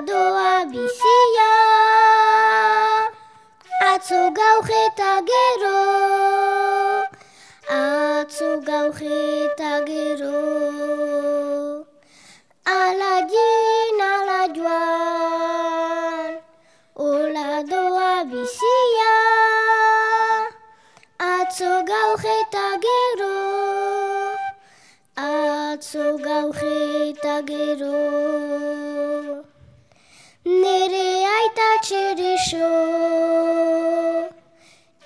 doa bizia Atzo gauk eta gero. Atzo gauk eta gero. Ala jin ala joan Ola doa bizia Atzo gauk eta gero. Atzo gauk eta gero. Nere aita txeriso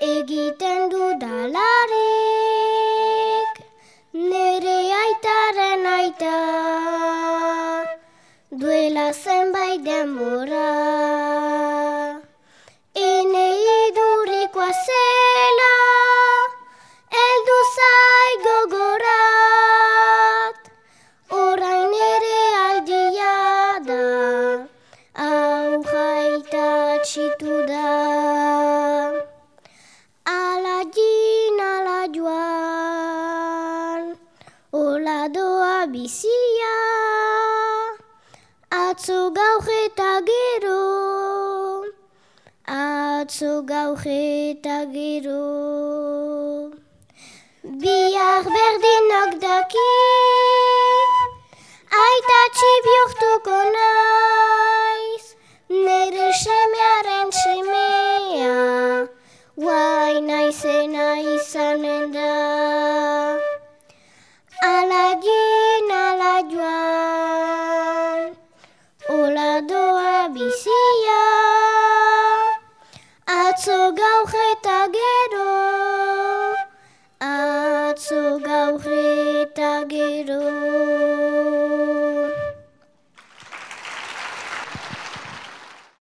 Egiten dudalarik Nere aitaren aita? Duela zenbait denbora txitu da Ala din, ala joan Ola doa bizia Atzo gaujeta gero. Atzo gaujeta gero. Biak berdinok daki Guai naizena izanen da. Ala din, ala joan. Ola doa bizia. Atzo gaujeta gero. Atzo gaujeta gero